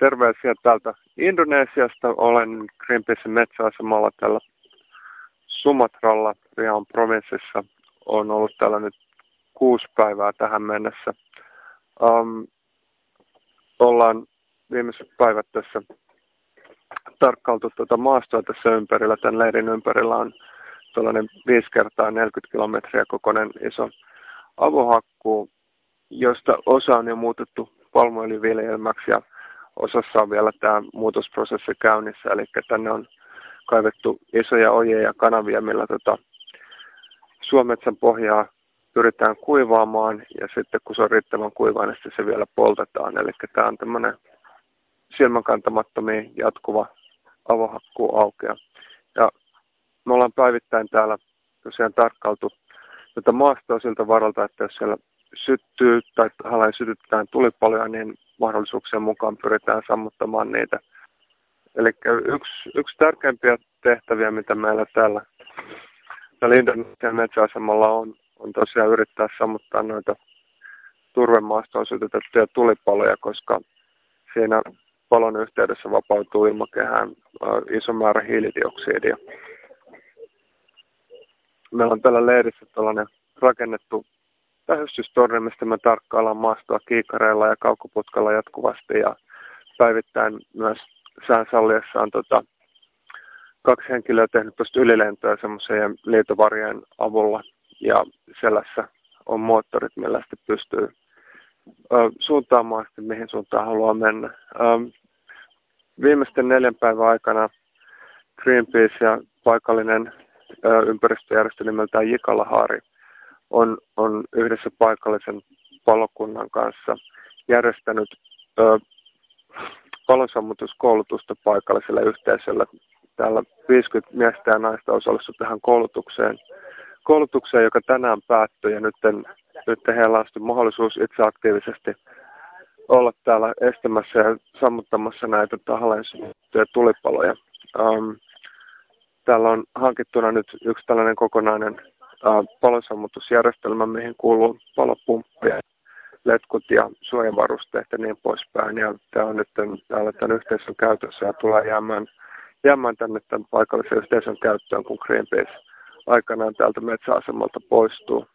terveisiä täältä Indonesiasta. Olen Greenpeacein metsäasemalla täällä Sumatralla, Rian provinssissa. Olen ollut täällä nyt kuusi päivää tähän mennessä. Um, ollaan viimeiset päivät tässä tarkkailtu tuota maastoa tässä ympärillä. Tämän leirin ympärillä on tällainen 5 kertaa 40 kilometriä kokoinen iso avohakkuu, josta osa on jo muutettu palmuöljyviljelmäksi ja osassa on vielä tämä muutosprosessi käynnissä, eli tänne on kaivettu isoja ojeja ja kanavia, millä tota suometsän pohjaa pyritään kuivaamaan ja sitten kun se on riittävän kuivaa, niin se vielä poltetaan. Eli tämä on tämmöinen silmänkantamattomia jatkuva avohakkuu aukea. Ja me ollaan päivittäin täällä tosiaan tarkkailtu tätä maastoa siltä varalta, että jos siellä syttyy tai tahallaan sytytetään tulipaloja, niin mahdollisuuksien mukaan pyritään sammuttamaan niitä. Eli yksi, yksi tärkeimpiä tehtäviä, mitä meillä täällä, täällä Indonesian metsäasemalla on, on tosiaan yrittää sammuttaa noita turvemaastoon sytytettyjä tulipaloja, koska siinä palon yhteydessä vapautuu ilmakehään iso määrä hiilidioksidia. Meillä on tällä leirissä tällainen rakennettu tähystystorni, mistä me tarkkaillaan maastoa kiikareilla ja kaukoputkalla jatkuvasti ja päivittäin myös sään salliessa on tota, kaksi henkilöä tehnyt tuosta ylilentoja semmoisen liitovarjojen avulla ja selässä on moottorit, millä sitten pystyy ö, suuntaamaan sitten, mihin suuntaan haluaa mennä. Ö, viimeisten neljän päivän aikana Greenpeace ja paikallinen ö, ympäristöjärjestö nimeltään Jikalahaari on, on yhdessä paikallisen palokunnan kanssa järjestänyt ö, palonsammutuskoulutusta paikalliselle yhteisölle. Täällä 50 miestä ja naista osallistui tähän koulutukseen, koulutukseen joka tänään päättyi ja nyt, nyt heillä on mahdollisuus itse aktiivisesti olla täällä estämässä ja sammuttamassa näitä tahalleen tulipaloja. Um, täällä on hankittuna nyt yksi tällainen kokonainen palosammutusjärjestelmä, mihin kuuluu palopumppeja, letkut ja suojavarusteet ja niin poispäin. Ja tämä on nyt täällä tämän yhteisön käytössä ja tulee jäämään, jäämään tänne tämän paikallisen yhteisön käyttöön, kun Greenpeace aikanaan täältä metsäasemalta poistuu.